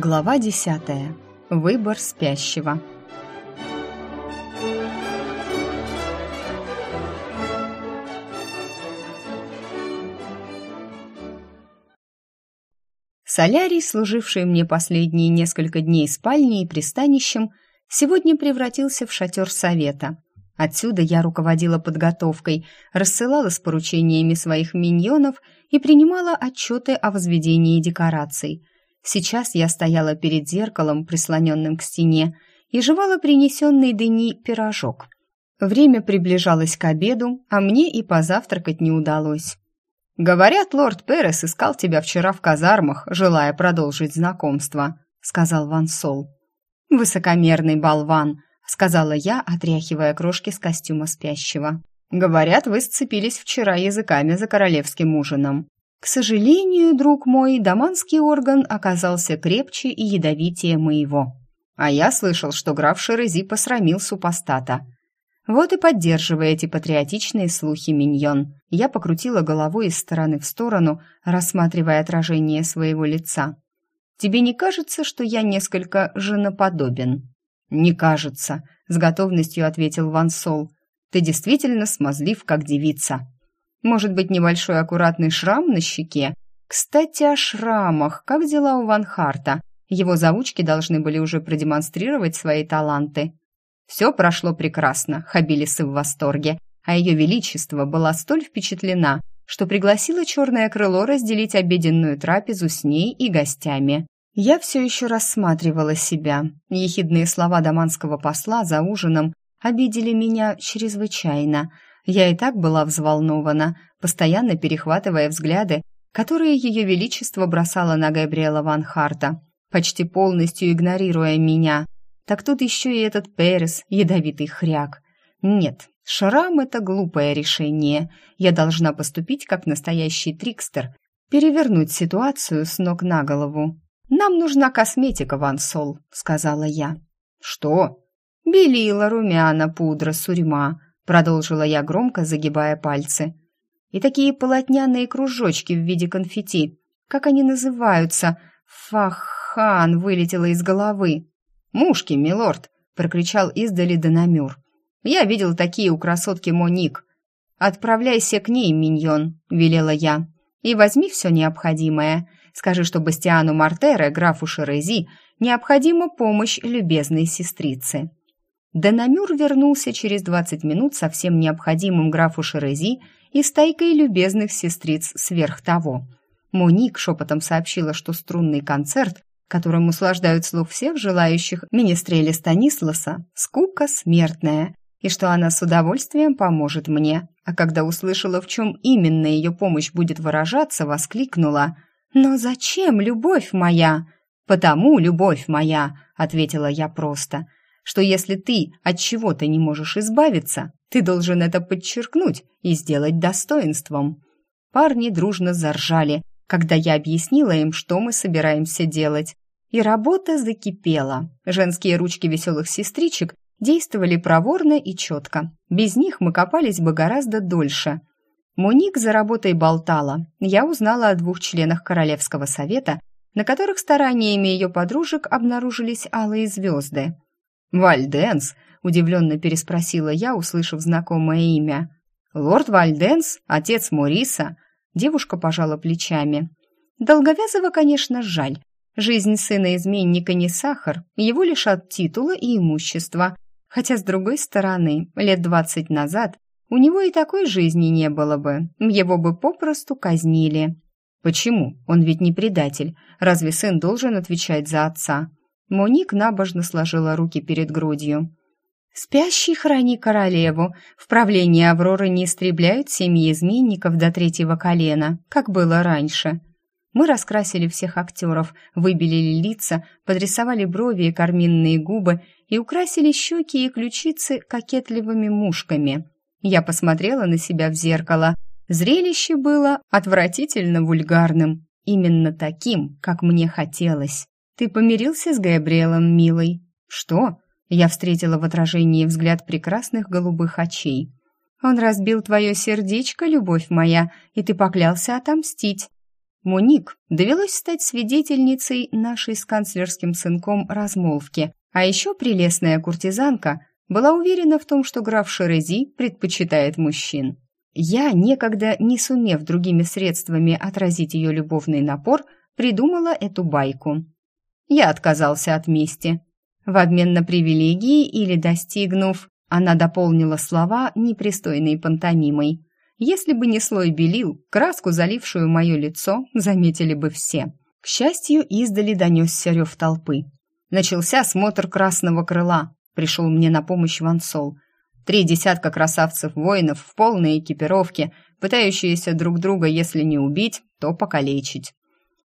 Глава десятая. Выбор спящего. Солярий, служивший мне последние несколько дней спальней и пристанищем, сегодня превратился в шатер совета. Отсюда я руководила подготовкой, рассылала с поручениями своих миньонов и принимала отчеты о возведении декораций. Сейчас я стояла перед зеркалом, прислоненным к стене, и жевала принесенный Дени пирожок. Время приближалось к обеду, а мне и позавтракать не удалось. «Говорят, лорд Перес искал тебя вчера в казармах, желая продолжить знакомство», — сказал Ван Сол. «Высокомерный болван», — сказала я, отряхивая крошки с костюма спящего. «Говорят, вы сцепились вчера языками за королевским ужином». К сожалению, друг мой, даманский орган оказался крепче и ядовитее моего. А я слышал, что граф Шерези посрамил супостата. Вот и поддерживая эти патриотичные слухи, миньон, я покрутила головой из стороны в сторону, рассматривая отражение своего лица. «Тебе не кажется, что я несколько женоподобен?» «Не кажется», — с готовностью ответил Ван Сол. «Ты действительно смазлив, как девица». Может быть, небольшой аккуратный шрам на щеке? Кстати, о шрамах. Как дела у Ван Харта? Его заучки должны были уже продемонстрировать свои таланты. Все прошло прекрасно, Хабилисы в восторге, а ее величество была столь впечатлена, что пригласила черное крыло разделить обеденную трапезу с ней и гостями. Я все еще рассматривала себя. Ехидные слова даманского посла за ужином обидели меня чрезвычайно – я и так была взволнована, постоянно перехватывая взгляды, которые ее величество бросало на Габриэла Ван Харта, почти полностью игнорируя меня. Так тут еще и этот Перес, ядовитый хряк. Нет, шрам — это глупое решение. Я должна поступить как настоящий трикстер, перевернуть ситуацию с ног на голову. «Нам нужна косметика, Ван Сол», — сказала я. «Что?» «Белила, румяна, пудра, сурьма», продолжила я громко, загибая пальцы. И такие полотняные кружочки в виде конфетти. Как они называются? Фахан вылетело из головы. «Мушки, милорд!» — прокричал издали Донамюр. «Я видел такие у красотки Моник». «Отправляйся к ней, миньон», — велела я. «И возьми все необходимое. Скажи, что Бастиану Мартере, графу Шерези, необходима помощь любезной сестрицы». Денамюр вернулся через двадцать минут со всем необходимым графу Шерези и стайкой любезных сестриц сверх того. Моник шепотом сообщила, что струнный концерт, которым услаждают слух всех желающих министрели Станисласа, скука смертная, и что она с удовольствием поможет мне. А когда услышала, в чем именно ее помощь будет выражаться, воскликнула «Но зачем, любовь моя?» «Потому, любовь моя», — ответила я просто — что если ты от чего-то не можешь избавиться, ты должен это подчеркнуть и сделать достоинством. Парни дружно заржали, когда я объяснила им, что мы собираемся делать. И работа закипела. Женские ручки веселых сестричек действовали проворно и четко. Без них мы копались бы гораздо дольше. Муник за работой болтала. Я узнала о двух членах Королевского совета, на которых стараниями ее подружек обнаружились алые звезды. «Вальденс?» — удивленно переспросила я, услышав знакомое имя. «Лорд Вальденс? Отец Мориса?» Девушка пожала плечами. Долговязого, конечно, жаль. Жизнь сына изменника не сахар, его лишат титула и имущества. Хотя, с другой стороны, лет двадцать назад у него и такой жизни не было бы, его бы попросту казнили. Почему? Он ведь не предатель. Разве сын должен отвечать за отца? Моник набожно сложила руки перед грудью. «Спящий храни королеву. В правлении Авроры не истребляют семьи изменников до третьего колена, как было раньше». Мы раскрасили всех актеров, выбелили лица, подрисовали брови и карминные губы и украсили щеки и ключицы кокетливыми мушками. Я посмотрела на себя в зеркало. Зрелище было отвратительно вульгарным, именно таким, как мне хотелось. «Ты помирился с Габриэлом, милый?» «Что?» Я встретила в отражении взгляд прекрасных голубых очей. «Он разбил твое сердечко, любовь моя, и ты поклялся отомстить». Моник довелось стать свидетельницей нашей с канцлерским сынком размолвки, а еще прелестная куртизанка была уверена в том, что граф Шерези предпочитает мужчин. Я, некогда не сумев другими средствами отразить ее любовный напор, придумала эту байку. Я отказался от мести. В обмен на привилегии или достигнув, она дополнила слова непристойной пантомимой. Если бы не слой белил, краску, залившую мое лицо, заметили бы все. К счастью, издали донесся рев толпы. Начался смотр красного крыла. Пришел мне на помощь Вансол. Три десятка красавцев-воинов в полной экипировке, пытающиеся друг друга, если не убить, то покалечить.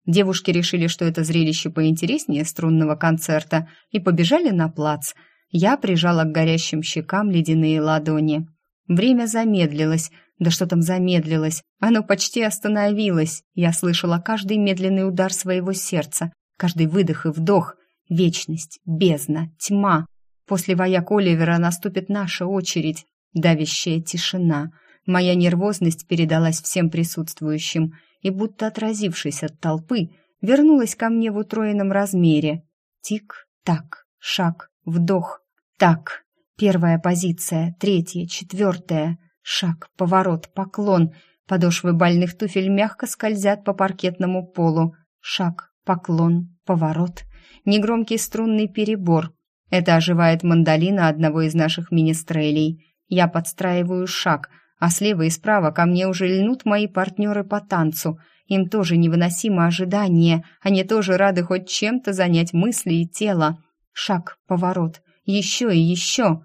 Девушки решили, что это зрелище поинтереснее струнного концерта, и побежали на плац. Я прижала к горящим щекам ледяные ладони. Время замедлилось. Да что там замедлилось? Оно почти остановилось. Я слышала каждый медленный удар своего сердца, каждый выдох и вдох. Вечность, бездна, тьма, После вояк Оливера наступит наша очередь. Давящая тишина. Моя нервозность передалась всем присутствующим и, будто отразившись от толпы, вернулась ко мне в утроенном размере. Тик-так, шаг, вдох. Так, первая позиция, третья, четвертая. Шаг, поворот, поклон. Подошвы больных туфель мягко скользят по паркетному полу. Шаг, поклон, поворот. Негромкий струнный перебор — это оживает мандолина одного из наших министрелей. Я подстраиваю шаг, а слева и справа ко мне уже льнут мои партнеры по танцу. Им тоже невыносимо ожидание, они тоже рады хоть чем-то занять мысли и тело. Шаг, поворот, еще и еще.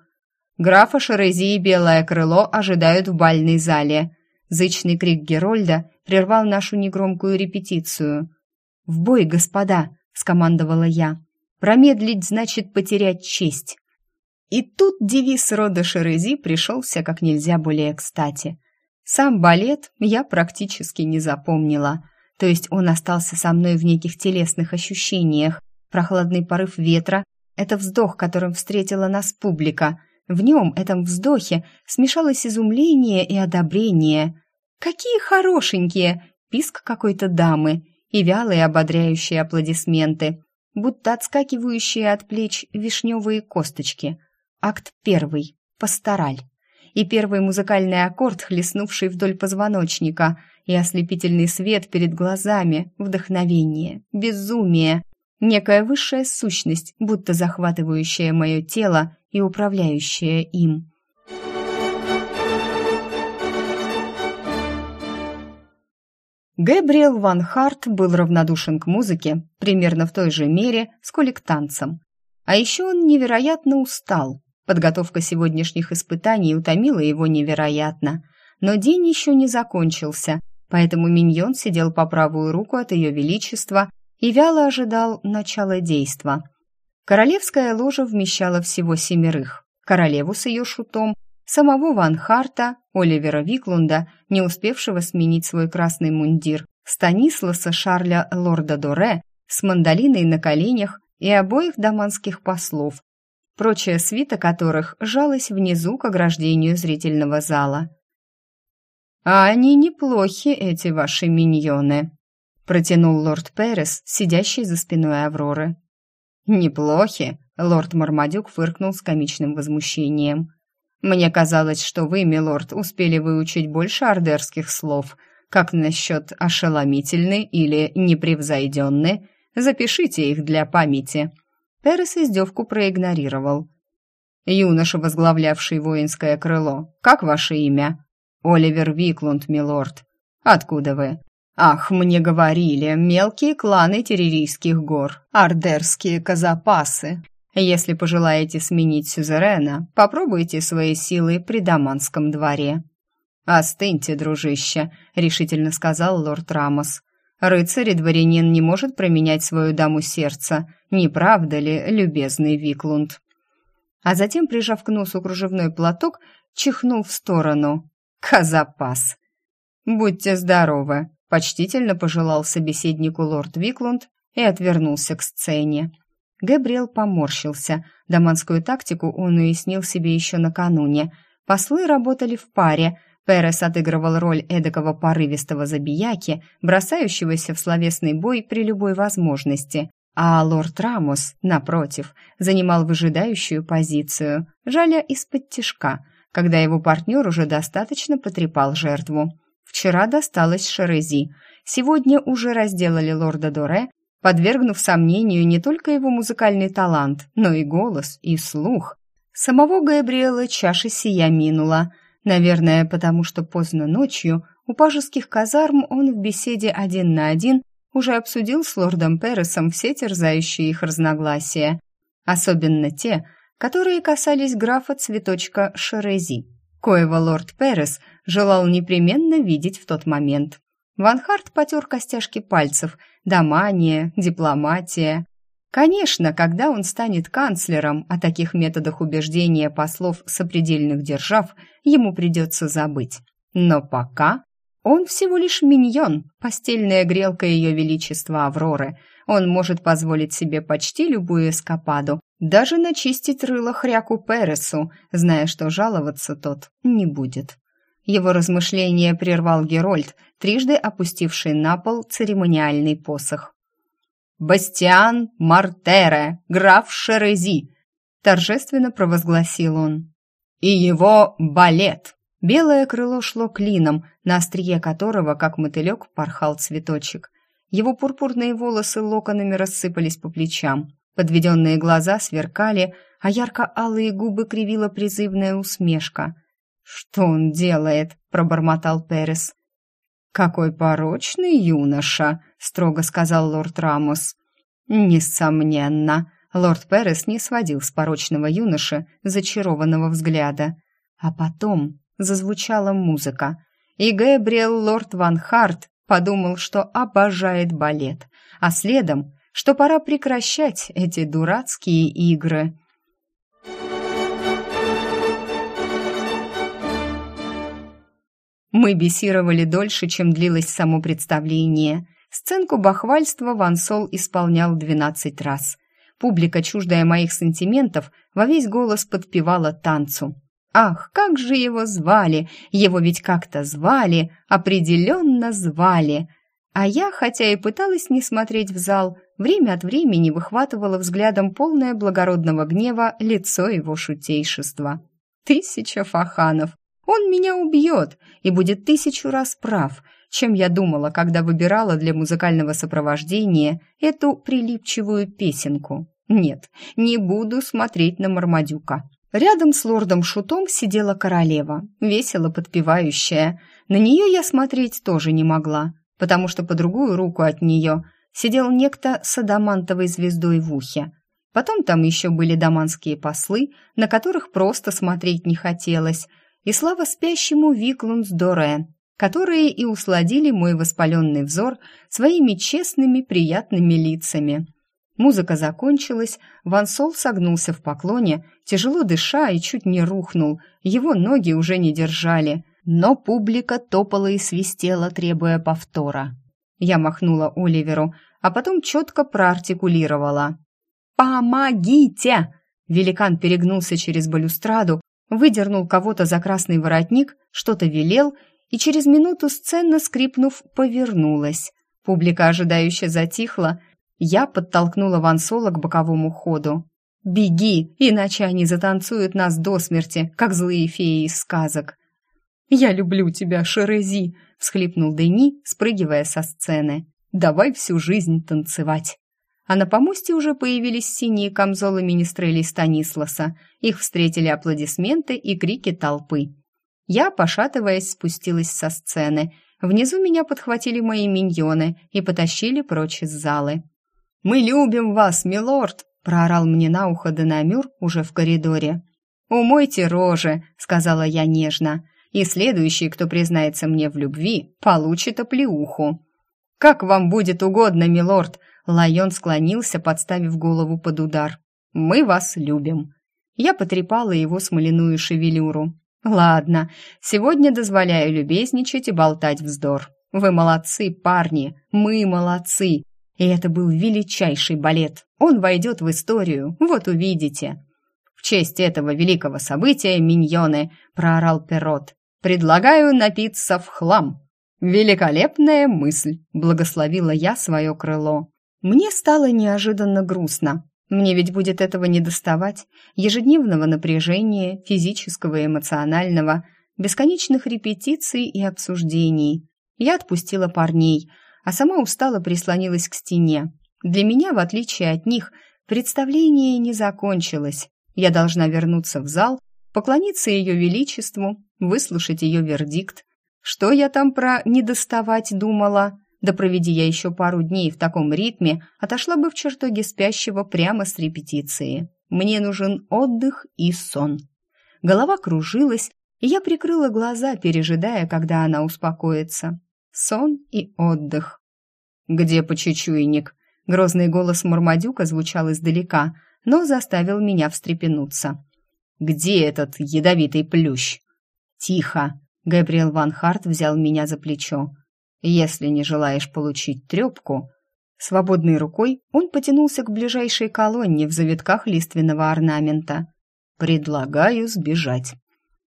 Графа Шерези и Белое Крыло ожидают в бальной зале. Зычный крик Герольда прервал нашу негромкую репетицию. «В бой, господа!» — скомандовала я. Промедлить значит потерять честь. И тут девиз рода Шерези пришелся как нельзя более кстати. Сам балет я практически не запомнила. То есть он остался со мной в неких телесных ощущениях. Прохладный порыв ветра — это вздох, которым встретила нас публика. В нем, этом вздохе, смешалось изумление и одобрение. «Какие хорошенькие!» — писк какой-то дамы и вялые ободряющие аплодисменты будто отскакивающие от плеч вишневые косточки. Акт первый. Пастораль. И первый музыкальный аккорд, хлестнувший вдоль позвоночника, и ослепительный свет перед глазами, вдохновение, безумие, некая высшая сущность, будто захватывающая мое тело и управляющая им. Гэбриэл Ван Харт был равнодушен к музыке примерно в той же мере, сколь и к танцам. А еще он невероятно устал. Подготовка сегодняшних испытаний утомила его невероятно. Но день еще не закончился, поэтому миньон сидел по правую руку от ее величества и вяло ожидал начала действа. Королевская ложа вмещала всего семерых. Королеву с ее шутом, самого Ван Харта, Оливера Виклунда, не успевшего сменить свой красный мундир, Станисласа Шарля Лорда Доре с мандолиной на коленях и обоих даманских послов, прочая свита которых жалась внизу к ограждению зрительного зала. «А они неплохи, эти ваши миньоны», — протянул лорд Перес, сидящий за спиной Авроры. «Неплохи», — лорд Мармадюк фыркнул с комичным возмущением. Мне казалось, что вы, милорд, успели выучить больше ордерских слов. Как насчет ошеломительны или непревзойденны? Запишите их для памяти». Перес издевку проигнорировал. «Юноша, возглавлявший воинское крыло, как ваше имя?» «Оливер Виклунд, милорд». «Откуда вы?» «Ах, мне говорили, мелкие кланы террорийских гор, ардерские казапасы. Если пожелаете сменить сюзерена, попробуйте свои силы при Даманском дворе». «Остыньте, дружище», — решительно сказал лорд Рамос. «Рыцарь и дворянин не может променять свою даму сердца, не правда ли, любезный Виклунд?» А затем, прижав к носу кружевной платок, чихнул в сторону. «Казапас!» «Будьте здоровы!» — почтительно пожелал собеседнику лорд Виклунд и отвернулся к сцене. Габриэл поморщился. Даманскую тактику он уяснил себе еще накануне. Послы работали в паре, Перес отыгрывал роль эдакого порывистого забияки, бросающегося в словесный бой при любой возможности, а лорд Рамос, напротив, занимал выжидающую позицию, жаля из-под тишка, когда его партнер уже достаточно потрепал жертву. Вчера досталось Шерези, сегодня уже разделали лорда Доре, подвергнув сомнению не только его музыкальный талант, но и голос, и слух. Самого Габриэла чаша сия минула – Наверное, потому что поздно ночью у пажеских казарм он в беседе один на один уже обсудил с лордом Пересом все терзающие их разногласия, особенно те, которые касались графа цветочка Шерези, коего лорд Перес желал непременно видеть в тот момент. Ван Харт потер костяшки пальцев, домания, дипломатия, Конечно, когда он станет канцлером, о таких методах убеждения послов сопредельных держав ему придется забыть. Но пока он всего лишь миньон, постельная грелка ее величества Авроры. Он может позволить себе почти любую эскападу, даже начистить рыло хряку Пересу, зная, что жаловаться тот не будет. Его размышление прервал Герольд, трижды опустивший на пол церемониальный посох. «Бастиан Мартере, граф Шерези», — торжественно провозгласил он. «И его балет». Белое крыло шло клином, на острие которого, как мотылек, порхал цветочек. Его пурпурные волосы локонами рассыпались по плечам. Подведенные глаза сверкали, а ярко-алые губы кривила призывная усмешка. «Что он делает?» — пробормотал Перес. «Какой порочный юноша!» — строго сказал лорд Рамос. «Несомненно!» Лорд Перес не сводил с порочного юноши зачарованного взгляда. А потом зазвучала музыка, и Гэбриэл Лорд Ван Харт подумал, что обожает балет, а следом, что пора прекращать эти дурацкие игры. Мы бесировали дольше, чем длилось само представление. Сценку бахвальства Вансол исполнял двенадцать раз. Публика, чуждая моих сантиментов, во весь голос подпевала танцу. Ах, как же его звали! Его ведь как-то звали, определенно звали. А я, хотя и пыталась не смотреть в зал, время от времени выхватывала взглядом полное благородного гнева лицо его шутейшества. Тысяча фаханов! Он меня убьет и будет тысячу раз прав, чем я думала, когда выбирала для музыкального сопровождения эту прилипчивую песенку. Нет, не буду смотреть на Мармадюка. Рядом с лордом Шутом сидела королева, весело подпевающая. На нее я смотреть тоже не могла, потому что по другую руку от нее сидел некто с адамантовой звездой в ухе. Потом там еще были даманские послы, на которых просто смотреть не хотелось – и слава спящему Виклунс Доре, которые и усладили мой воспаленный взор своими честными приятными лицами. Музыка закончилась, Ван Сол согнулся в поклоне, тяжело дыша и чуть не рухнул, его ноги уже не держали, но публика топала и свистела, требуя повтора. Я махнула Оливеру, а потом четко проартикулировала. «Помогите!» Великан перегнулся через балюстраду, выдернул кого-то за красный воротник, что-то велел, и через минуту сцена, скрипнув, повернулась. Публика ожидающе затихла. Я подтолкнула Вансола к боковому ходу. «Беги, иначе они затанцуют нас до смерти, как злые феи из сказок». «Я люблю тебя, Шерези!» — всхлипнул Дени, спрыгивая со сцены. «Давай всю жизнь танцевать!» а на помосте уже появились синие камзолы министрелей Станисласа. Их встретили аплодисменты и крики толпы. Я, пошатываясь, спустилась со сцены. Внизу меня подхватили мои миньоны и потащили прочь из залы. «Мы любим вас, милорд!» — проорал мне на ухо Денамюр уже в коридоре. «Умойте рожи!» — сказала я нежно. «И следующий, кто признается мне в любви, получит оплеуху». «Как вам будет угодно, милорд!» Лайон склонился, подставив голову под удар. «Мы вас любим». Я потрепала его смоляную шевелюру. «Ладно, сегодня дозволяю любезничать и болтать вздор. Вы молодцы, парни, мы молодцы. И это был величайший балет. Он войдет в историю, вот увидите». «В честь этого великого события, миньоны!» — проорал Перрот. Предлагаю напиться в хлам. Великолепная мысль, благословила я свое крыло. Мне стало неожиданно грустно. Мне ведь будет этого не доставать. Ежедневного напряжения, физического и эмоционального, бесконечных репетиций и обсуждений. Я отпустила парней, а сама устало прислонилась к стене. Для меня, в отличие от них, представление не закончилось. Я должна вернуться в зал, поклониться ее величеству, выслушать ее вердикт. Что я там про «недоставать» думала? Да проведи я еще пару дней в таком ритме, отошла бы в чертоге спящего прямо с репетиции. Мне нужен отдых и сон. Голова кружилась, и я прикрыла глаза, пережидая, когда она успокоится. Сон и отдых. «Где почечуйник?» Грозный голос Мармадюка звучал издалека, но заставил меня встрепенуться. «Где этот ядовитый плющ?» «Тихо!» Габриэл Ван Харт взял меня за плечо. «Если не желаешь получить трепку...» Свободной рукой он потянулся к ближайшей колонне в завитках лиственного орнамента. «Предлагаю сбежать».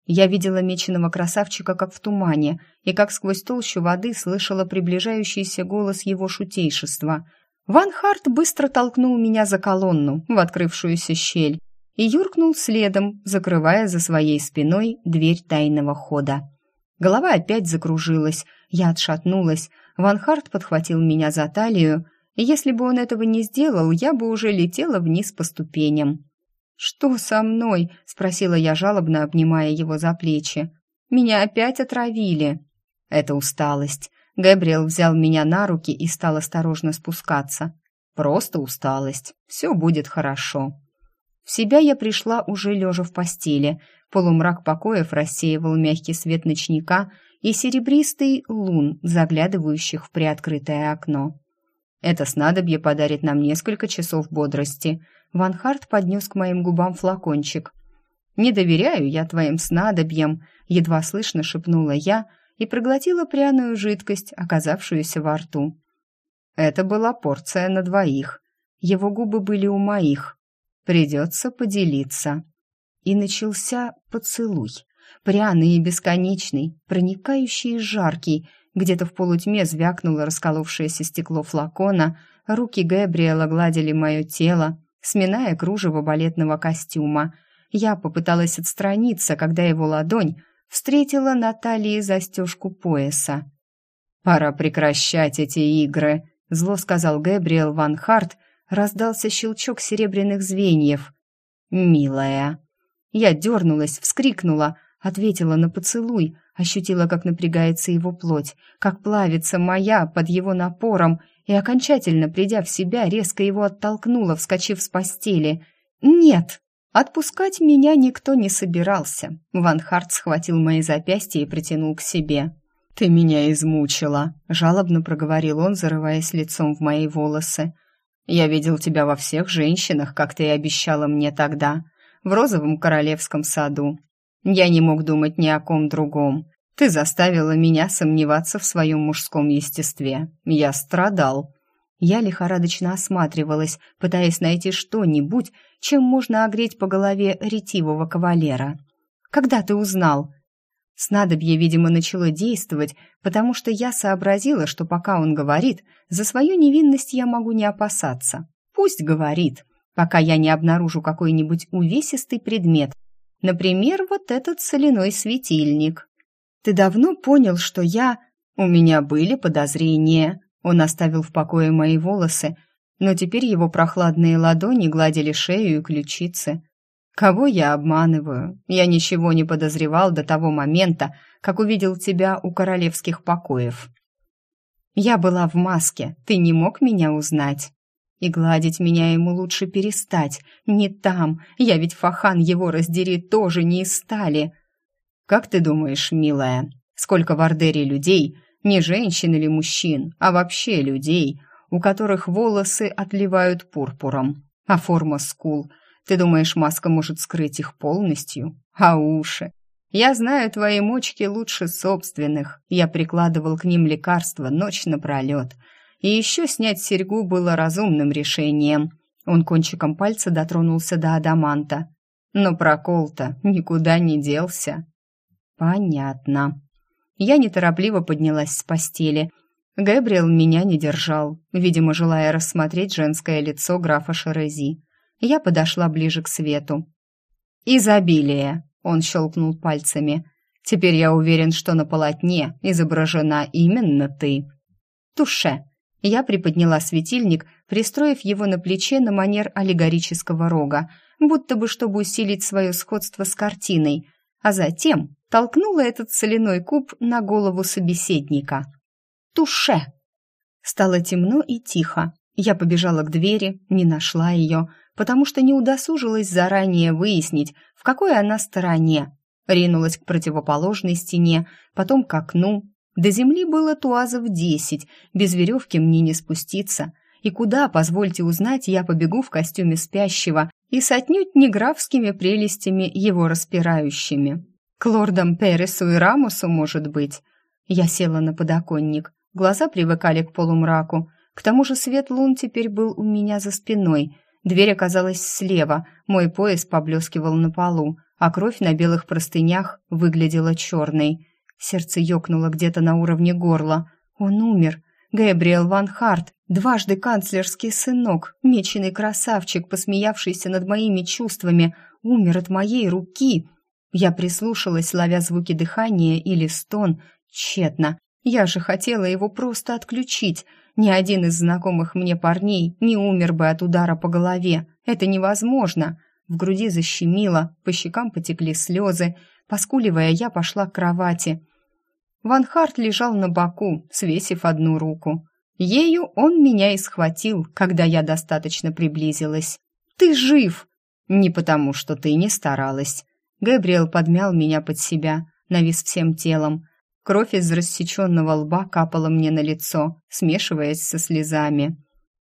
Я видела меченого красавчика как в тумане, и как сквозь толщу воды слышала приближающийся голос его шутейшества. Ван Харт быстро толкнул меня за колонну в открывшуюся щель и юркнул следом, закрывая за своей спиной дверь тайного хода. Голова опять закружилась, я отшатнулась, Ван Харт подхватил меня за талию, и если бы он этого не сделал, я бы уже летела вниз по ступеням. «Что со мной?» — спросила я жалобно, обнимая его за плечи. «Меня опять отравили». «Это усталость». Габриэл взял меня на руки и стал осторожно спускаться. «Просто усталость. Все будет хорошо». В себя я пришла уже лежа в постели. Полумрак покоев рассеивал мягкий свет ночника и серебристый лун, заглядывающих в приоткрытое окно. Это снадобье подарит нам несколько часов бодрости. Ван Харт поднес к моим губам флакончик. «Не доверяю я твоим снадобьям», — едва слышно шепнула я и проглотила пряную жидкость, оказавшуюся во рту. Это была порция на двоих. Его губы были у моих. Придется поделиться. И начался поцелуй. Пряный и бесконечный, проникающий и жаркий. Где-то в полутьме звякнуло расколовшееся стекло флакона, руки Габриэла гладили мое тело, сминая кружево балетного костюма. Я попыталась отстраниться, когда его ладонь встретила на талии застежку пояса. «Пора прекращать эти игры», — зло сказал Гэбриэл Ван Харт, раздался щелчок серебряных звеньев. «Милая!» Я дернулась, вскрикнула, ответила на поцелуй, ощутила, как напрягается его плоть, как плавится моя под его напором, и окончательно придя в себя, резко его оттолкнула, вскочив с постели. «Нет!» Отпускать меня никто не собирался. Ван Харт схватил мои запястья и притянул к себе. «Ты меня измучила», — жалобно проговорил он, зарываясь лицом в мои волосы. Я видел тебя во всех женщинах, как ты и обещала мне тогда, в розовом королевском саду. Я не мог думать ни о ком другом. Ты заставила меня сомневаться в своем мужском естестве. Я страдал. Я лихорадочно осматривалась, пытаясь найти что-нибудь, чем можно огреть по голове ретивого кавалера. «Когда ты узнал?» Снадобье, видимо, начало действовать, потому что я сообразила, что пока он говорит, за свою невинность я могу не опасаться. Пусть говорит, пока я не обнаружу какой-нибудь увесистый предмет. Например, вот этот соляной светильник. Ты давно понял, что я... У меня были подозрения. Он оставил в покое мои волосы, но теперь его прохладные ладони гладили шею и ключицы. Кого я обманываю? Я ничего не подозревал до того момента, как увидел тебя у королевских покоев. Я была в маске, ты не мог меня узнать. И гладить меня ему лучше перестать. Не там. Я ведь Фахан его раздери тоже не из стали. Как ты думаешь, милая, сколько в Ардере людей, не женщин или мужчин, а вообще людей, у которых волосы отливают пурпуром, а форма скул — ты думаешь, маска может скрыть их полностью? А уши? Я знаю твои мочки лучше собственных. Я прикладывал к ним лекарства ночь напролет. И еще снять серьгу было разумным решением. Он кончиком пальца дотронулся до адаманта. Но прокол-то никуда не делся. Понятно. Я неторопливо поднялась с постели. Гэбриэл меня не держал, видимо, желая рассмотреть женское лицо графа Шерези. Я подошла ближе к свету. «Изобилие!» — он щелкнул пальцами. «Теперь я уверен, что на полотне изображена именно ты». «Туше!» Я приподняла светильник, пристроив его на плече на манер аллегорического рога, будто бы чтобы усилить свое сходство с картиной, а затем толкнула этот соляной куб на голову собеседника. «Туше!» Стало темно и тихо. Я побежала к двери, не нашла ее, потому что не удосужилась заранее выяснить, в какой она стороне. Ринулась к противоположной стене, потом к окну, до земли было туазов десять, без веревки мне не спуститься. И куда, позвольте узнать, я побегу в костюме спящего и с отнюдь не графскими прелестями его распирающими. К лордам Пересу и Рамусу, может быть. Я села на подоконник, глаза привыкали к полумраку. К тому же свет лун теперь был у меня за спиной. Дверь оказалась слева, мой пояс поблескивал на полу, а кровь на белых простынях выглядела черной. Сердце ёкнуло где-то на уровне горла. Он умер. Гэбриэл Ван Харт, дважды канцлерский сынок, меченый красавчик, посмеявшийся над моими чувствами, умер от моей руки. Я прислушалась, ловя звуки дыхания или стон. Тщетно. Я же хотела его просто отключить. Ни один из знакомых мне парней не умер бы от удара по голове. Это невозможно. В груди защемило, по щекам потекли слезы. Поскуливая, я пошла к кровати. Ван Харт лежал на боку, свесив одну руку. Ею он меня и схватил, когда я достаточно приблизилась. «Ты жив!» «Не потому, что ты не старалась». Габриэл подмял меня под себя, навис всем телом. Кровь из рассеченного лба капала мне на лицо, смешиваясь со слезами.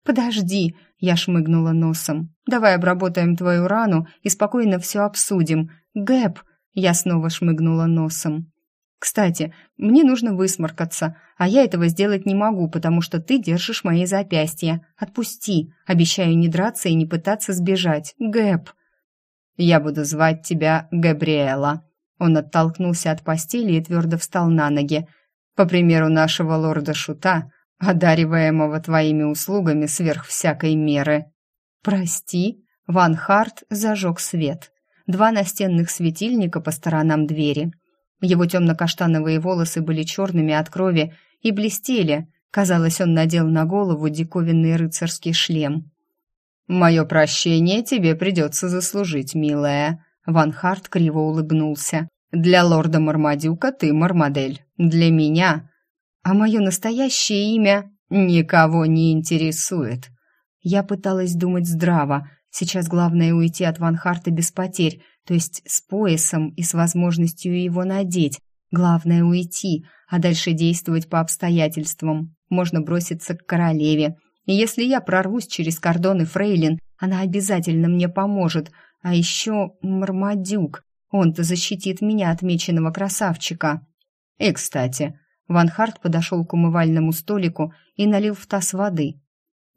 «Подожди!» — я шмыгнула носом. «Давай обработаем твою рану и спокойно все обсудим. Гэб!» — я снова шмыгнула носом. Кстати, мне нужно высморкаться, а я этого сделать не могу, потому что ты держишь мои запястья. Отпусти. Обещаю не драться и не пытаться сбежать. Гэб. Я буду звать тебя Габриэла. Он оттолкнулся от постели и твердо встал на ноги. По примеру нашего лорда Шута, одариваемого твоими услугами сверх всякой меры. Прости, Ван Харт зажег свет. Два настенных светильника по сторонам двери — его темно-каштановые волосы были черными от крови и блестели. Казалось, он надел на голову диковинный рыцарский шлем. «Мое прощение тебе придется заслужить, милая», — Ван Харт криво улыбнулся. «Для лорда Мармадюка ты Мармадель. Для меня...» «А мое настоящее имя никого не интересует». Я пыталась думать здраво. Сейчас главное уйти от Ван Харта без потерь, то есть с поясом и с возможностью его надеть. Главное уйти, а дальше действовать по обстоятельствам. Можно броситься к королеве. И если я прорвусь через кордоны Фрейлин, она обязательно мне поможет. А еще Мармадюк. Он-то защитит меня от меченого красавчика. И, кстати, Ван Харт подошел к умывальному столику и налил в таз воды.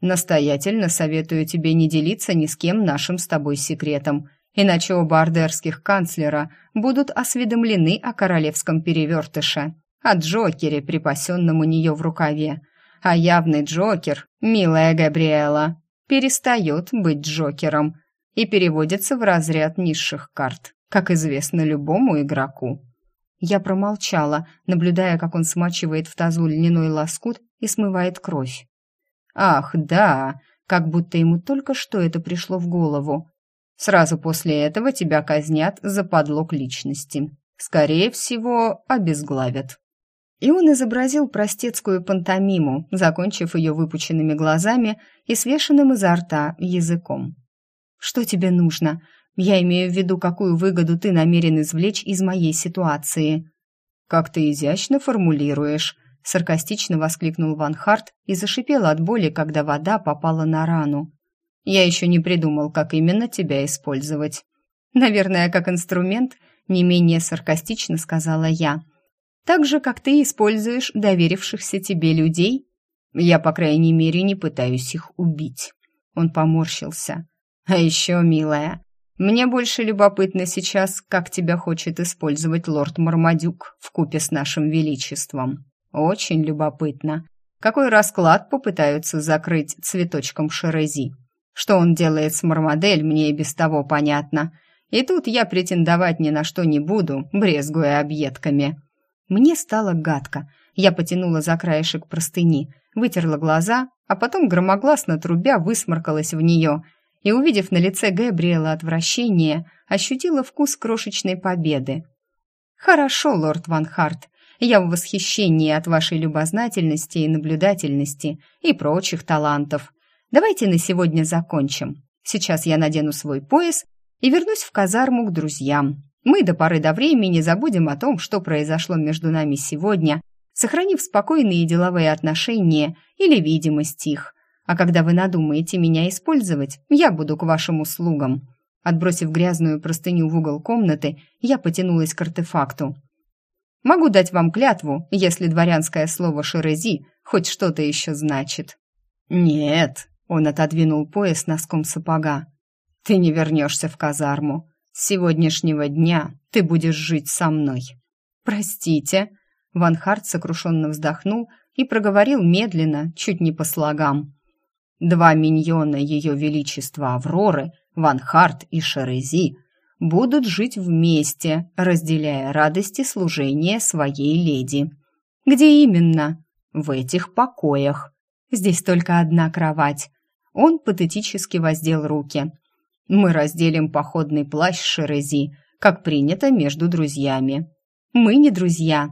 «Настоятельно советую тебе не делиться ни с кем нашим с тобой секретом иначе оба ардерских канцлера будут осведомлены о королевском перевертыше, о Джокере, припасенном у нее в рукаве. А явный Джокер, милая Габриэла, перестает быть Джокером и переводится в разряд низших карт, как известно любому игроку. Я промолчала, наблюдая, как он смачивает в тазу льняной лоскут и смывает кровь. «Ах, да!» как будто ему только что это пришло в голову. Сразу после этого тебя казнят за подлог личности. Скорее всего, обезглавят». И он изобразил простецкую пантомиму, закончив ее выпученными глазами и свешенным изо рта языком. «Что тебе нужно? Я имею в виду, какую выгоду ты намерен извлечь из моей ситуации». «Как ты изящно формулируешь», — саркастично воскликнул Ван Харт и зашипел от боли, когда вода попала на рану. Я еще не придумал, как именно тебя использовать. Наверное, как инструмент, не менее саркастично сказала я. Так же, как ты используешь доверившихся тебе людей, я, по крайней мере, не пытаюсь их убить. Он поморщился. А еще, милая, Мне больше любопытно сейчас, как тебя хочет использовать лорд Мармадюк в купе с нашим величеством. Очень любопытно. Какой расклад попытаются закрыть цветочком Шерези? Что он делает с Мармадель, мне и без того понятно. И тут я претендовать ни на что не буду, брезгуя объедками. Мне стало гадко. Я потянула за краешек простыни, вытерла глаза, а потом громогласно трубя высморкалась в нее и, увидев на лице Габриэла отвращение, ощутила вкус крошечной победы. «Хорошо, лорд Ван Харт, я в восхищении от вашей любознательности и наблюдательности и прочих талантов. Давайте на сегодня закончим. Сейчас я надену свой пояс и вернусь в казарму к друзьям. Мы до поры до времени забудем о том, что произошло между нами сегодня, сохранив спокойные деловые отношения или видимость их. А когда вы надумаете меня использовать, я буду к вашим услугам». Отбросив грязную простыню в угол комнаты, я потянулась к артефакту. Могу дать вам клятву, если дворянское слово «шерези» хоть что-то еще значит». «Нет», — он отодвинул пояс носком сапога. «Ты не вернешься в казарму. С сегодняшнего дня ты будешь жить со мной». «Простите», — Ван Харт сокрушенно вздохнул и проговорил медленно, чуть не по слогам. «Два миньона Ее Величества Авроры, Ван Харт и Шерези, будут жить вместе, разделяя радости служения своей леди. Где именно? В этих покоях. Здесь только одна кровать. Он патетически воздел руки. Мы разделим походный плащ Шерези, как принято между друзьями. Мы не друзья.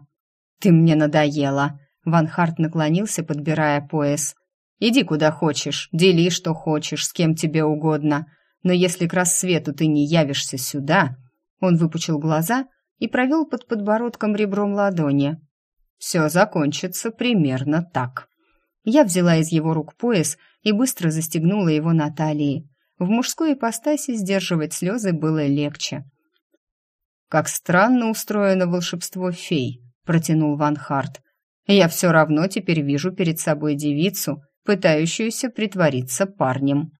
Ты мне надоела. Ван Харт наклонился, подбирая пояс. Иди куда хочешь, дели что хочешь, с кем тебе угодно но если к рассвету ты не явишься сюда...» Он выпучил глаза и провел под подбородком ребром ладони. «Все закончится примерно так». Я взяла из его рук пояс и быстро застегнула его на талии. В мужской ипостаси сдерживать слезы было легче. «Как странно устроено волшебство фей», — протянул Ван Харт. «Я все равно теперь вижу перед собой девицу, пытающуюся притвориться парнем».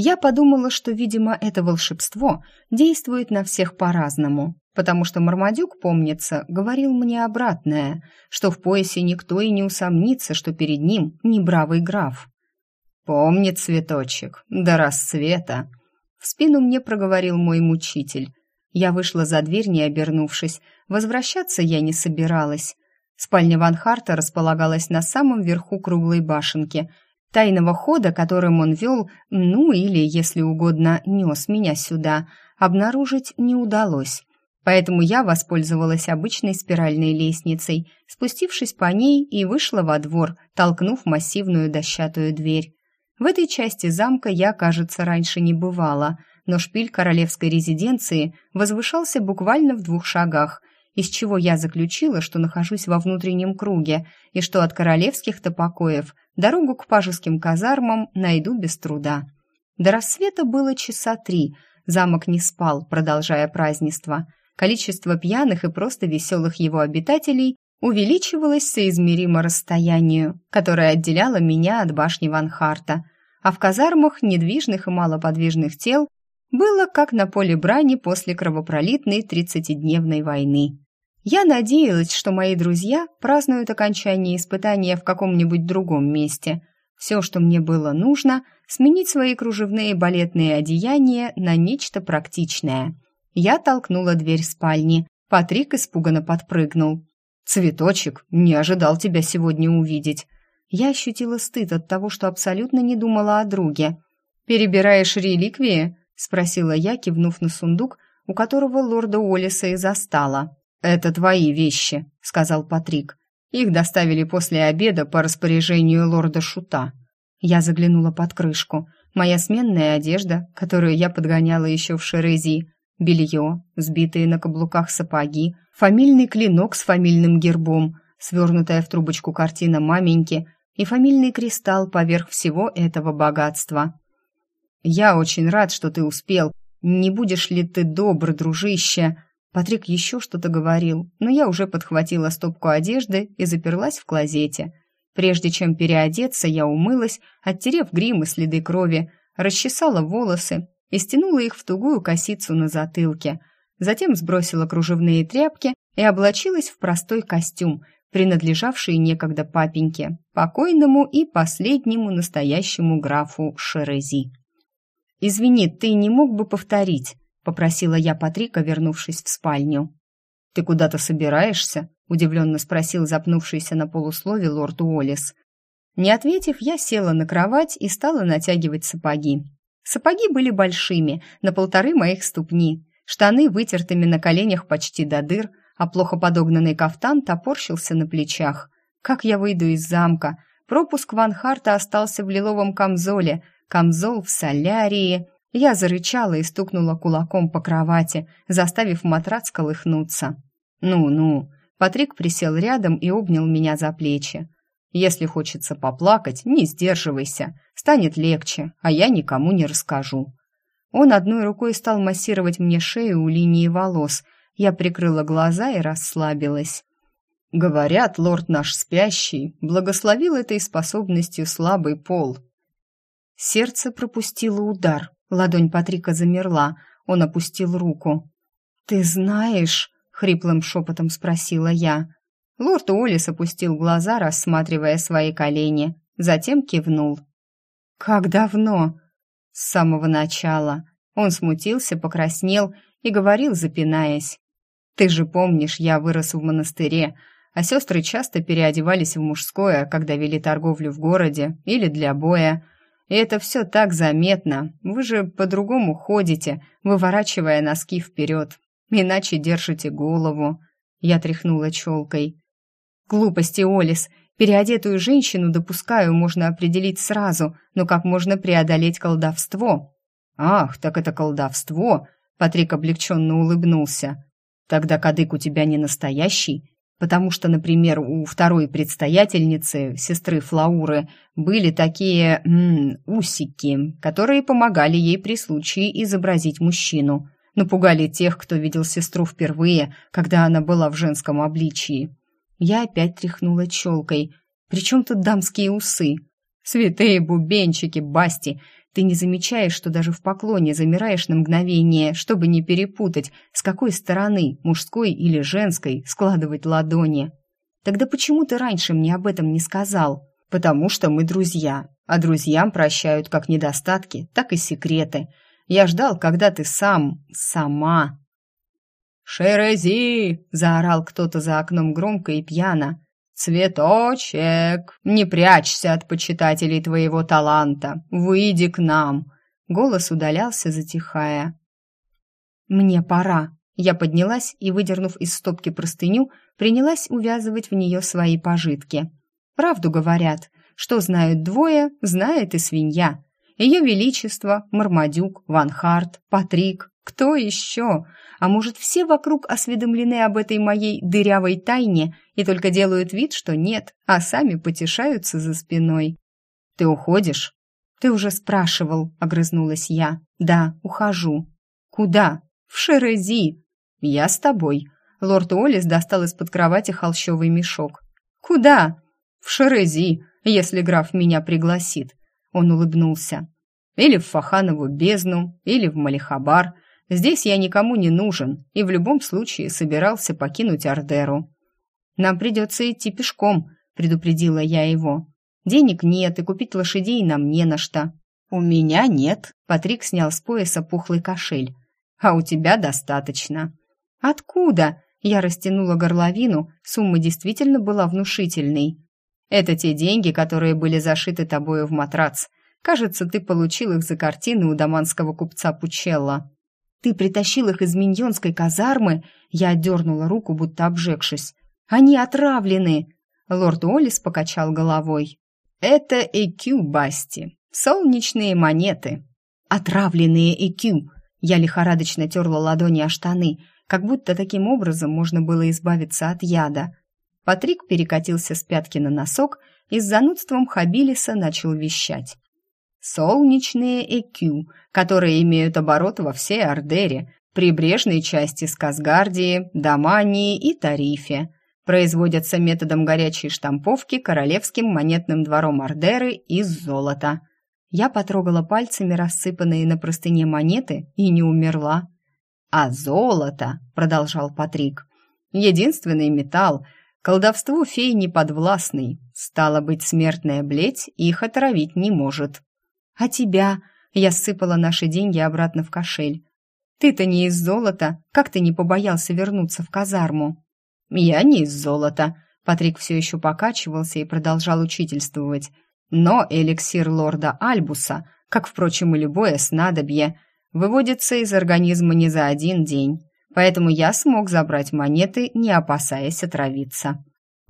Я подумала, что, видимо, это волшебство действует на всех по-разному, потому что Мармадюк, помнится, говорил мне обратное, что в поясе никто и не усомнится, что перед ним не бравый граф. «Помни, цветочек, до рассвета!» В спину мне проговорил мой мучитель. Я вышла за дверь, не обернувшись. Возвращаться я не собиралась. Спальня Ван Харта располагалась на самом верху круглой башенки – Тайного хода, которым он вел, ну или, если угодно, нес меня сюда, обнаружить не удалось. Поэтому я воспользовалась обычной спиральной лестницей, спустившись по ней и вышла во двор, толкнув массивную дощатую дверь. В этой части замка я, кажется, раньше не бывала, но шпиль королевской резиденции возвышался буквально в двух шагах, из чего я заключила, что нахожусь во внутреннем круге и что от королевских-то покоев Дорогу к пажеским казармам найду без труда. До рассвета было часа три. Замок не спал, продолжая празднество. Количество пьяных и просто веселых его обитателей увеличивалось соизмеримо расстоянию, которое отделяло меня от башни Ванхарта. А в казармах недвижных и малоподвижных тел было как на поле брани после кровопролитной тридцатидневной войны. Я надеялась, что мои друзья празднуют окончание испытания в каком-нибудь другом месте. Все, что мне было нужно, сменить свои кружевные балетные одеяния на нечто практичное. Я толкнула дверь спальни. Патрик испуганно подпрыгнул. «Цветочек, не ожидал тебя сегодня увидеть». Я ощутила стыд от того, что абсолютно не думала о друге. «Перебираешь реликвии?» — спросила я, кивнув на сундук, у которого лорда Уоллеса и застала. «Это твои вещи», — сказал Патрик. «Их доставили после обеда по распоряжению лорда Шута». Я заглянула под крышку. Моя сменная одежда, которую я подгоняла еще в Шерези, белье, сбитые на каблуках сапоги, фамильный клинок с фамильным гербом, свернутая в трубочку картина маменьки и фамильный кристалл поверх всего этого богатства. «Я очень рад, что ты успел. Не будешь ли ты добр, дружище?» Патрик еще что-то говорил, но я уже подхватила стопку одежды и заперлась в клозете. Прежде чем переодеться, я умылась, оттерев грим и следы крови, расчесала волосы и стянула их в тугую косицу на затылке. Затем сбросила кружевные тряпки и облачилась в простой костюм, принадлежавший некогда папеньке, покойному и последнему настоящему графу Шерези. «Извини, ты не мог бы повторить?» — попросила я Патрика, вернувшись в спальню. «Ты куда-то собираешься?» — удивленно спросил запнувшийся на полуслове лорд Уоллес. Не ответив, я села на кровать и стала натягивать сапоги. Сапоги были большими, на полторы моих ступни, штаны вытертыми на коленях почти до дыр, а плохо подогнанный кафтан топорщился на плечах. Как я выйду из замка? Пропуск Ван Харта остался в лиловом камзоле, камзол в солярии. Я зарычала и стукнула кулаком по кровати, заставив матрац колыхнуться. «Ну-ну», Патрик присел рядом и обнял меня за плечи. Если хочется поплакать, не сдерживайся, станет легче, а я никому не расскажу. Он одной рукой стал массировать мне шею у линии волос. Я прикрыла глаза и расслабилась. Говорят, лорд наш спящий благословил этой способностью слабый пол. Сердце пропустило удар. Ладонь Патрика замерла. Он опустил руку. «Ты знаешь...» — хриплым шепотом спросила я. Лорд Уоллес опустил глаза, рассматривая свои колени, затем кивнул. «Как давно?» «С самого начала». Он смутился, покраснел и говорил, запинаясь. «Ты же помнишь, я вырос в монастыре, а сестры часто переодевались в мужское, когда вели торговлю в городе или для боя. И это все так заметно. Вы же по-другому ходите, выворачивая носки вперед. Иначе держите голову». Я тряхнула челкой. Глупости, Олис. Переодетую женщину, допускаю, можно определить сразу, но как можно преодолеть колдовство? Ах, так это колдовство. Патрик облегченно улыбнулся. Тогда кадык у тебя не настоящий, потому что, например, у второй предстоятельницы, сестры Флауры, были такие м -м, усики, которые помогали ей при случае изобразить мужчину. Напугали тех, кто видел сестру впервые, когда она была в женском обличии. Я опять тряхнула челкой. «При тут дамские усы?» «Святые бубенчики, Басти! Ты не замечаешь, что даже в поклоне замираешь на мгновение, чтобы не перепутать, с какой стороны, мужской или женской, складывать ладони?» «Тогда почему ты раньше мне об этом не сказал?» «Потому что мы друзья, а друзьям прощают как недостатки, так и секреты. Я ждал, когда ты сам, сама «Шерези!» — заорал кто-то за окном громко и пьяно. «Цветочек! Не прячься от почитателей твоего таланта! Выйди к нам!» Голос удалялся, затихая. «Мне пора!» Я поднялась и, выдернув из стопки простыню, принялась увязывать в нее свои пожитки. Правду говорят, что знают двое, знает и свинья. Ее Величество, Мармадюк, Ван Харт, Патрик, кто еще? А может, все вокруг осведомлены об этой моей дырявой тайне и только делают вид, что нет, а сами потешаются за спиной? Ты уходишь? Ты уже спрашивал, огрызнулась я. Да, ухожу. Куда? В Шерези. Я с тобой. Лорд Уоллес достал из-под кровати холщовый мешок. Куда? В Шерези, если граф меня пригласит. Он улыбнулся. Или в Фаханову бездну, или в Малихабар – Здесь я никому не нужен и в любом случае собирался покинуть Ардеру. «Нам придется идти пешком», — предупредила я его. «Денег нет, и купить лошадей нам не на что». «У меня нет», — Патрик снял с пояса пухлый кошель. «А у тебя достаточно». «Откуда?» Я растянула горловину, сумма действительно была внушительной. «Это те деньги, которые были зашиты тобою в матрац. Кажется, ты получил их за картины у доманского купца Пучелла». Ты притащил их из миньонской казармы?» Я отдернула руку, будто обжегшись. «Они отравлены!» Лорд Олис покачал головой. «Это ЭКЮ, Басти. Солнечные монеты». «Отравленные ЭКЮ!» Я лихорадочно терла ладони о штаны, как будто таким образом можно было избавиться от яда. Патрик перекатился с пятки на носок и с занудством Хабилиса начал вещать солнечные ЭКЮ, которые имеют оборот во всей Ардере, прибрежной части Сказгардии, Дамании и Тарифе. Производятся методом горячей штамповки королевским монетным двором Ардеры из золота. Я потрогала пальцами рассыпанные на простыне монеты и не умерла. «А золото», — продолжал Патрик, — «единственный металл, колдовству фей неподвластный. Стало быть, смертная бледь их отравить не может». «А тебя?» — я сыпала наши деньги обратно в кошель. «Ты-то не из золота, как ты не побоялся вернуться в казарму?» «Я не из золота», — Патрик все еще покачивался и продолжал учительствовать. «Но эликсир лорда Альбуса, как, впрочем, и любое снадобье, выводится из организма не за один день, поэтому я смог забрать монеты, не опасаясь отравиться.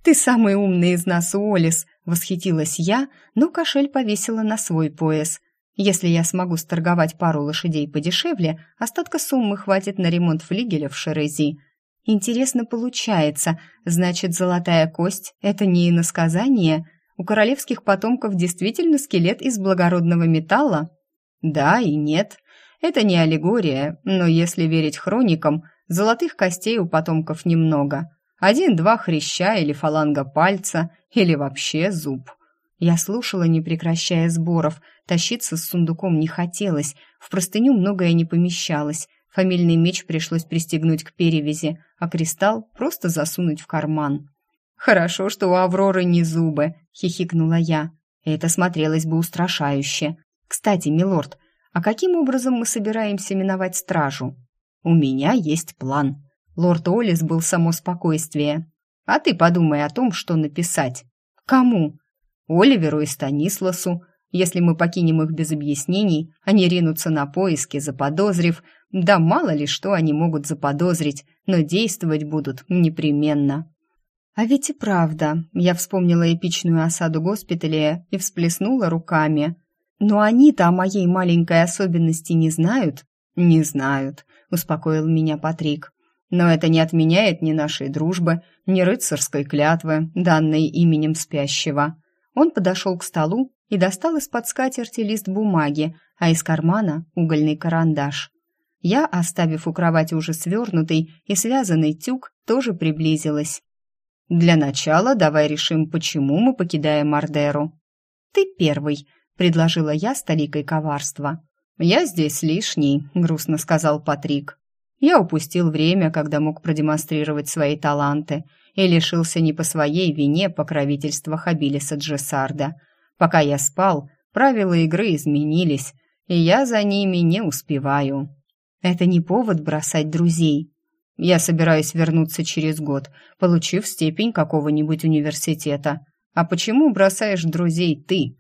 «Ты самый умный из нас, Уоллес!» — восхитилась я, но кошель повесила на свой пояс. Если я смогу сторговать пару лошадей подешевле, остатка суммы хватит на ремонт флигеля в Шерези. Интересно получается, значит, золотая кость — это не иносказание? У королевских потомков действительно скелет из благородного металла? Да и нет. Это не аллегория, но если верить хроникам, золотых костей у потомков немного. Один-два хряща или фаланга пальца, или вообще зуб. Я слушала, не прекращая сборов. Тащиться с сундуком не хотелось, в простыню многое не помещалось. Фамильный меч пришлось пристегнуть к перевязи, а кристалл просто засунуть в карман. «Хорошо, что у Авроры не зубы», — хихикнула я. «Это смотрелось бы устрашающе. Кстати, милорд, а каким образом мы собираемся миновать стражу? У меня есть план. Лорд Олис был само спокойствие. А ты подумай о том, что написать. Кому? Оливеру и Станисласу. Если мы покинем их без объяснений, они ринутся на поиски, заподозрив. Да мало ли что они могут заподозрить, но действовать будут непременно. А ведь и правда, я вспомнила эпичную осаду госпиталя и всплеснула руками – «Но они-то о моей маленькой особенности не знают?» «Не знают», — успокоил меня Патрик. «Но это не отменяет ни нашей дружбы, ни рыцарской клятвы, данной именем спящего». Он подошел к столу и достал из-под скатерти лист бумаги, а из кармана — угольный карандаш. Я, оставив у кровати уже свернутый и связанный тюк, тоже приблизилась. «Для начала давай решим, почему мы покидаем Мардеру». «Ты первый», предложила я с толикой коварства. «Я здесь лишний», — грустно сказал Патрик. «Я упустил время, когда мог продемонстрировать свои таланты, и лишился не по своей вине покровительства Хабилиса Джессарда. Пока я спал, правила игры изменились, и я за ними не успеваю. Это не повод бросать друзей. Я собираюсь вернуться через год, получив степень какого-нибудь университета. А почему бросаешь друзей ты?»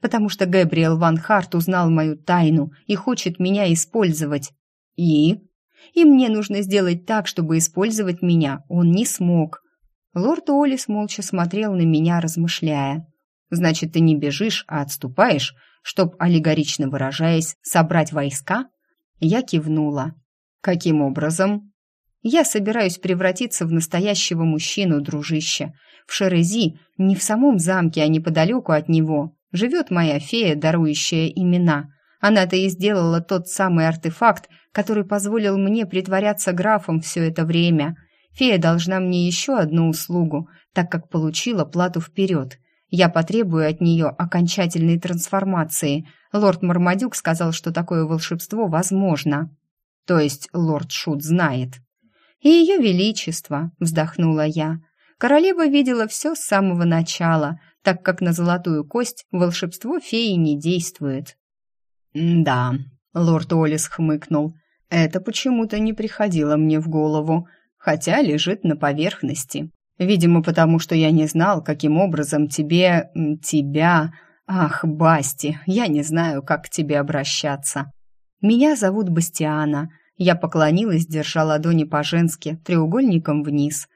Потому что Гэбриэл Ван Харт узнал мою тайну и хочет меня использовать. И? И мне нужно сделать так, чтобы использовать меня он не смог. Лорд Уоллес молча смотрел на меня, размышляя. «Значит, ты не бежишь, а отступаешь, чтоб, аллегорично выражаясь, собрать войска?» Я кивнула. «Каким образом?» «Я собираюсь превратиться в настоящего мужчину, дружище. В Шерези, не в самом замке, а неподалеку от него живет моя фея, дарующая имена. Она-то и сделала тот самый артефакт, который позволил мне притворяться графом все это время. Фея должна мне еще одну услугу, так как получила плату вперед. Я потребую от нее окончательной трансформации. Лорд Мармадюк сказал, что такое волшебство возможно. То есть лорд Шут знает. И ее величество, вздохнула я. Королева видела все с самого начала, так как на золотую кость волшебство феи не действует. «Да», — лорд Олис хмыкнул, — «это почему-то не приходило мне в голову, хотя лежит на поверхности. Видимо, потому что я не знал, каким образом тебе... тебя... Ах, Басти, я не знаю, как к тебе обращаться. Меня зовут Бастиана». Я поклонилась, держа ладони по-женски, треугольником вниз.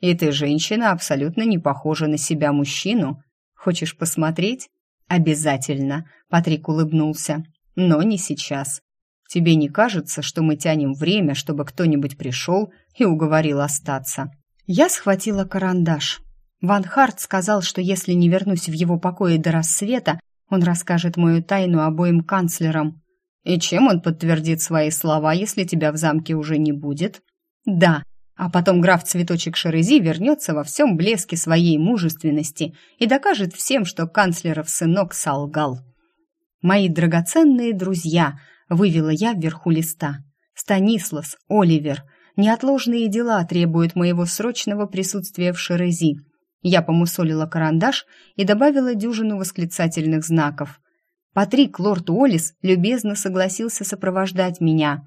«И ты, женщина, абсолютно не похожа на себя мужчину. Хочешь посмотреть? Обязательно, Патрик улыбнулся. Но не сейчас. Тебе не кажется, что мы тянем время, чтобы кто-нибудь пришел и уговорил остаться? Я схватила карандаш. Ван Харт сказал, что если не вернусь в его покои до рассвета, он расскажет мою тайну обоим канцлерам. И чем он подтвердит свои слова, если тебя в замке уже не будет? Да, а потом граф Цветочек Шерези вернется во всем блеске своей мужественности и докажет всем, что канцлеров сынок солгал. Мои драгоценные друзья, вывела я вверху листа. Станислас, Оливер, неотложные дела требуют моего срочного присутствия в Шерези. Я помусолила карандаш и добавила дюжину восклицательных знаков. Патрик, лорд Уоллес, любезно согласился сопровождать меня.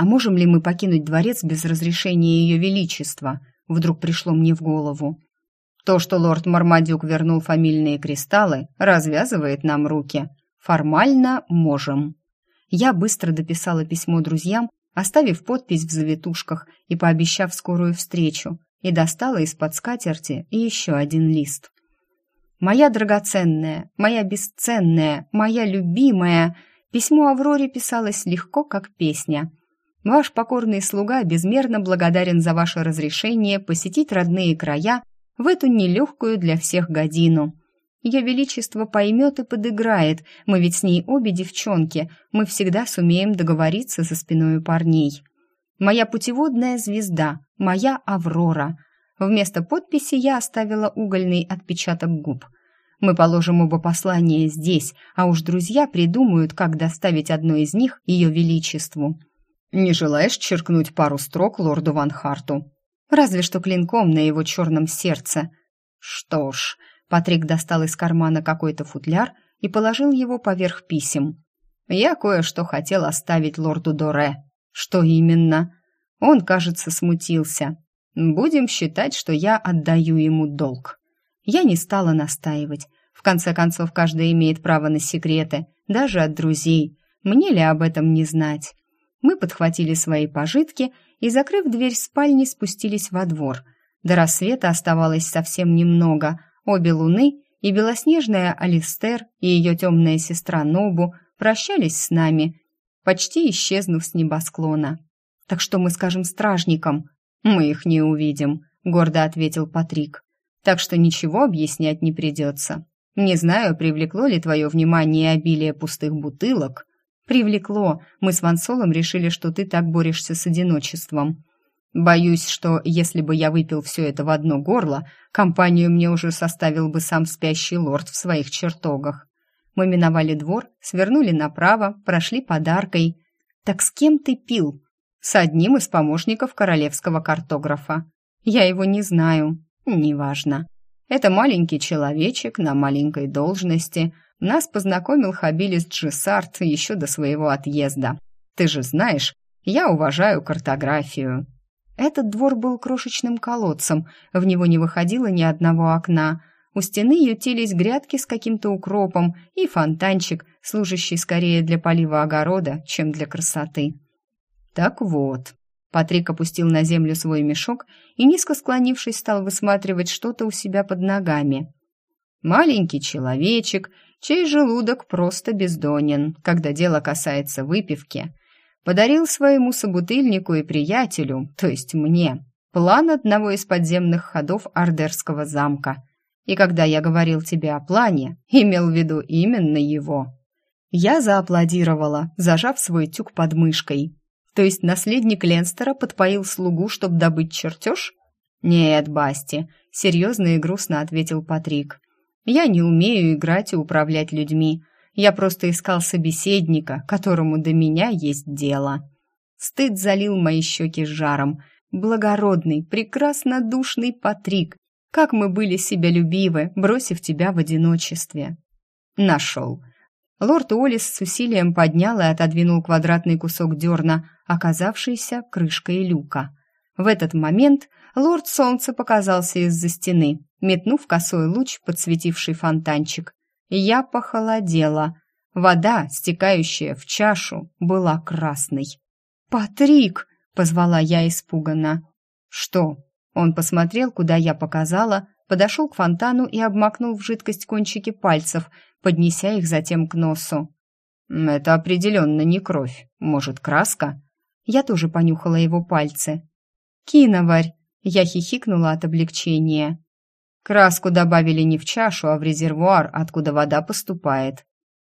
«А можем ли мы покинуть дворец без разрешения ее величества?» Вдруг пришло мне в голову. То, что лорд Мармадюк вернул фамильные кристаллы, развязывает нам руки. Формально можем. Я быстро дописала письмо друзьям, оставив подпись в завитушках и пообещав скорую встречу, и достала из-под скатерти еще один лист. Моя драгоценная, моя бесценная, моя любимая. Письмо Авроре писалось легко, как песня. Ваш покорный слуга безмерно благодарен за ваше разрешение посетить родные края в эту нелегкую для всех годину. Ее Величество поймет и подыграет, мы ведь с ней обе девчонки, мы всегда сумеем договориться за спиной парней. Моя путеводная звезда, моя Аврора — Вместо подписи я оставила угольный отпечаток губ. Мы положим оба послания здесь, а уж друзья придумают, как доставить одно из них ее величеству. Не желаешь черкнуть пару строк лорду Ван Харту? Разве что клинком на его черном сердце. Что ж, Патрик достал из кармана какой-то футляр и положил его поверх писем. Я кое-что хотел оставить лорду Доре. Что именно? Он, кажется, смутился. Будем считать, что я отдаю ему долг. Я не стала настаивать. В конце концов, каждый имеет право на секреты, даже от друзей. Мне ли об этом не знать? Мы подхватили свои пожитки и, закрыв дверь спальни, спустились во двор. До рассвета оставалось совсем немного. Обе луны и белоснежная Алистер и ее темная сестра Нобу прощались с нами, почти исчезнув с небосклона. Так что мы скажем стражникам? «Мы их не увидим», — гордо ответил Патрик. «Так что ничего объяснять не придется. Не знаю, привлекло ли твое внимание обилие пустых бутылок». «Привлекло. Мы с Вансолом решили, что ты так борешься с одиночеством». «Боюсь, что если бы я выпил все это в одно горло, компанию мне уже составил бы сам спящий лорд в своих чертогах». Мы миновали двор, свернули направо, прошли подаркой. «Так с кем ты пил?» с одним из помощников королевского картографа. Я его не знаю, неважно. Это маленький человечек на маленькой должности. Нас познакомил Хабилис Джессарт еще до своего отъезда. Ты же знаешь, я уважаю картографию. Этот двор был крошечным колодцем, в него не выходило ни одного окна. У стены ютились грядки с каким-то укропом и фонтанчик, служащий скорее для полива огорода, чем для красоты. Так вот, Патрик опустил на землю свой мешок и, низко склонившись, стал высматривать что-то у себя под ногами. Маленький человечек, чей желудок просто бездонен, когда дело касается выпивки, подарил своему собутыльнику и приятелю, то есть мне, план одного из подземных ходов Ардерского замка. И когда я говорил тебе о плане, имел в виду именно его. Я зааплодировала, зажав свой тюк под мышкой, то есть наследник Ленстера подпоил слугу, чтобы добыть чертеж? Нет, Басти, серьезно и грустно ответил Патрик. Я не умею играть и управлять людьми. Я просто искал собеседника, которому до меня есть дело. Стыд залил мои щеки жаром. Благородный, прекрасно душный Патрик. Как мы были себя любивы, бросив тебя в одиночестве. Нашел. Лорд Уоллес с усилием поднял и отодвинул квадратный кусок дерна, оказавшийся крышкой люка. В этот момент лорд Солнце показался из-за стены, метнув косой луч, подсветивший фонтанчик. Я похолодела. Вода, стекающая в чашу, была красной. «Патрик!» — позвала я испуганно. «Что?» Он посмотрел, куда я показала, подошел к фонтану и обмакнул в жидкость кончики пальцев, поднеся их затем к носу. «Это определенно не кровь. Может, краска?» Я тоже понюхала его пальцы. «Киноварь!» Я хихикнула от облегчения. «Краску добавили не в чашу, а в резервуар, откуда вода поступает».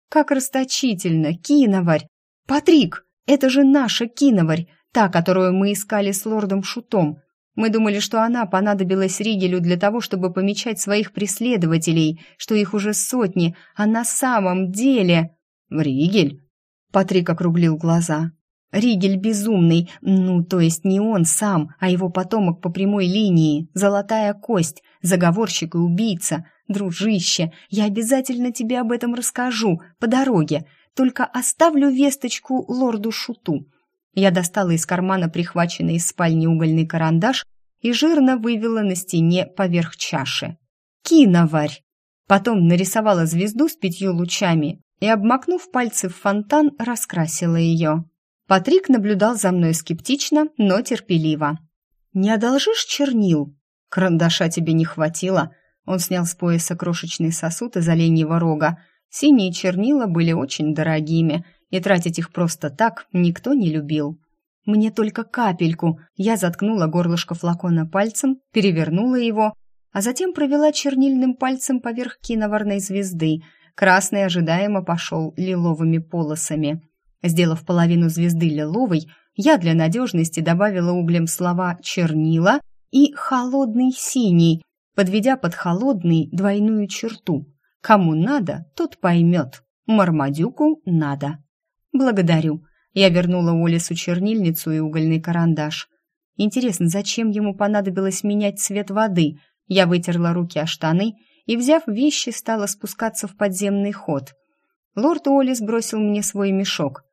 «Как расточительно! Киноварь! Патрик! Это же наша киноварь, та, которую мы искали с лордом Шутом. Мы думали, что она понадобилась Ригелю для того, чтобы помечать своих преследователей, что их уже сотни, а на самом деле... «Ригель?» Патрик округлил глаза. Ригель безумный, ну, то есть не он сам, а его потомок по прямой линии, золотая кость, заговорщик и убийца. Дружище, я обязательно тебе об этом расскажу по дороге, только оставлю весточку лорду Шуту. Я достала из кармана прихваченный из спальни угольный карандаш и жирно вывела на стене поверх чаши. Киноварь! Потом нарисовала звезду с пятью лучами и, обмакнув пальцы в фонтан, раскрасила ее. Патрик наблюдал за мной скептично, но терпеливо. «Не одолжишь чернил?» «Карандаша тебе не хватило?» Он снял с пояса крошечный сосуд из оленьего рога. Синие чернила были очень дорогими, и тратить их просто так никто не любил. Мне только капельку. Я заткнула горлышко флакона пальцем, перевернула его, а затем провела чернильным пальцем поверх киноварной звезды — Красный ожидаемо пошел лиловыми полосами. Сделав половину звезды лиловой, я для надежности добавила углем слова «чернила» и «холодный синий», подведя под «холодный» двойную черту. Кому надо, тот поймет. Мармадюку надо. Благодарю. Я вернула Олесу чернильницу и угольный карандаш. Интересно, зачем ему понадобилось менять цвет воды? Я вытерла руки о штаны и, взяв вещи, стала спускаться в подземный ход. Лорд Уоллес бросил мне свой мешок.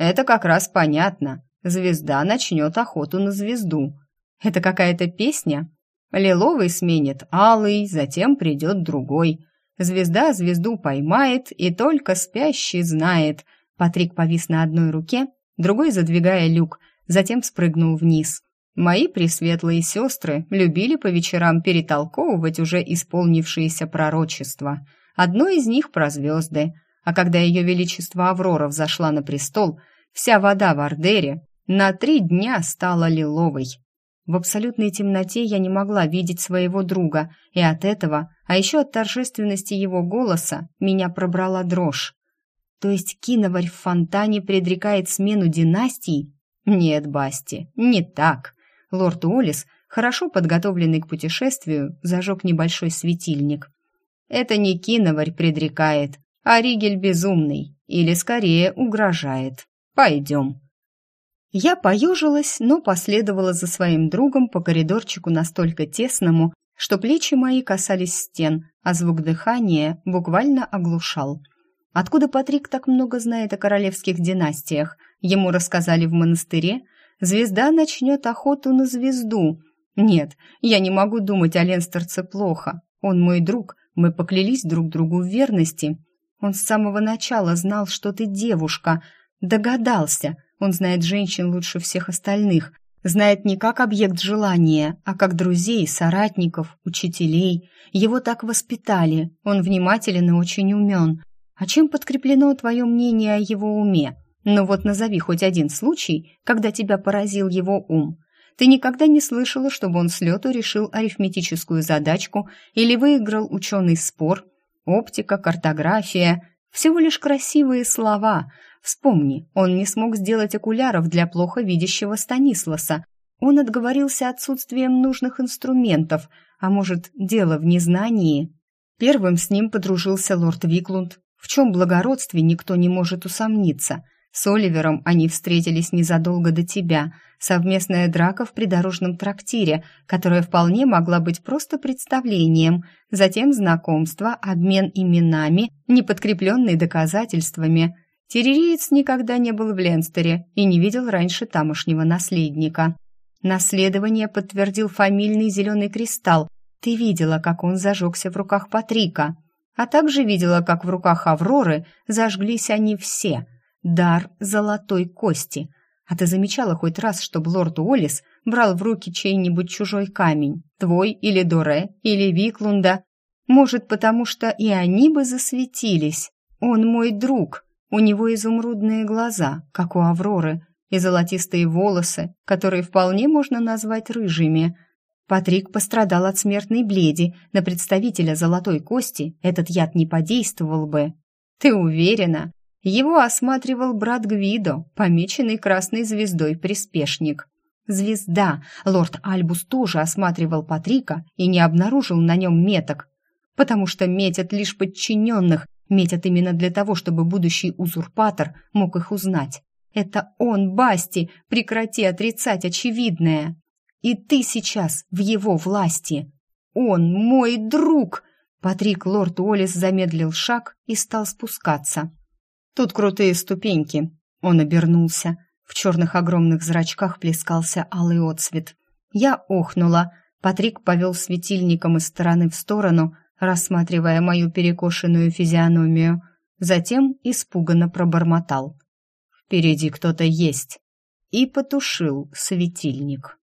«Это как раз понятно. Звезда начнет охоту на звезду. Это какая-то песня? Лиловый сменит алый, затем придет другой. Звезда звезду поймает, и только спящий знает». Патрик повис на одной руке, другой задвигая люк, затем спрыгнул вниз. Мои пресветлые сестры любили по вечерам перетолковывать уже исполнившиеся пророчества. Одно из них про звезды. А когда ее величество Аврора взошла на престол, вся вода в Ардере на три дня стала лиловой. В абсолютной темноте я не могла видеть своего друга, и от этого, а еще от торжественности его голоса, меня пробрала дрожь. То есть киноварь в фонтане предрекает смену династий? Нет, Басти, не так. Лорд Уоллес, хорошо подготовленный к путешествию, зажег небольшой светильник. «Это не киноварь предрекает, а Ригель безумный, или скорее угрожает. Пойдем». Я поежилась, но последовала за своим другом по коридорчику настолько тесному, что плечи мои касались стен, а звук дыхания буквально оглушал. Откуда Патрик так много знает о королевских династиях? Ему рассказали в монастыре, звезда начнет охоту на звезду. Нет, я не могу думать о Ленстерце плохо. Он мой друг, мы поклялись друг другу в верности. Он с самого начала знал, что ты девушка. Догадался. Он знает женщин лучше всех остальных. Знает не как объект желания, а как друзей, соратников, учителей. Его так воспитали. Он внимателен и очень умен. А чем подкреплено твое мнение о его уме? Но вот назови хоть один случай, когда тебя поразил его ум. Ты никогда не слышала, чтобы он с лету решил арифметическую задачку или выиграл ученый спор. Оптика, картография – всего лишь красивые слова. Вспомни, он не смог сделать окуляров для плохо видящего Станисласа. Он отговорился отсутствием нужных инструментов, а может, дело в незнании. Первым с ним подружился лорд Виклунд, в чем благородстве никто не может усомниться – с Оливером они встретились незадолго до тебя. Совместная драка в придорожном трактире, которая вполне могла быть просто представлением. Затем знакомство, обмен именами, не подкрепленный доказательствами. Терририец никогда не был в Ленстере и не видел раньше тамошнего наследника. Наследование подтвердил фамильный зеленый кристалл. Ты видела, как он зажегся в руках Патрика. А также видела, как в руках Авроры зажглись они все – дар золотой кости. А ты замечала хоть раз, чтобы лорд Уоллес брал в руки чей-нибудь чужой камень, твой или Доре, или Виклунда? Может, потому что и они бы засветились. Он мой друг, у него изумрудные глаза, как у Авроры, и золотистые волосы, которые вполне можно назвать рыжими. Патрик пострадал от смертной бледи, на представителя золотой кости этот яд не подействовал бы. Ты уверена? Его осматривал брат Гвидо, помеченный красной звездой приспешник. Звезда. Лорд Альбус тоже осматривал Патрика и не обнаружил на нем меток, потому что метят лишь подчиненных, метят именно для того, чтобы будущий узурпатор мог их узнать. Это он, Басти, прекрати отрицать очевидное. И ты сейчас в его власти. Он мой друг. Патрик Лорд Уоллес замедлил шаг и стал спускаться. Тут крутые ступеньки. Он обернулся. В черных огромных зрачках плескался алый отсвет. Я охнула. Патрик повел светильником из стороны в сторону, рассматривая мою перекошенную физиономию. Затем испуганно пробормотал. «Впереди кто-то есть!» и потушил светильник.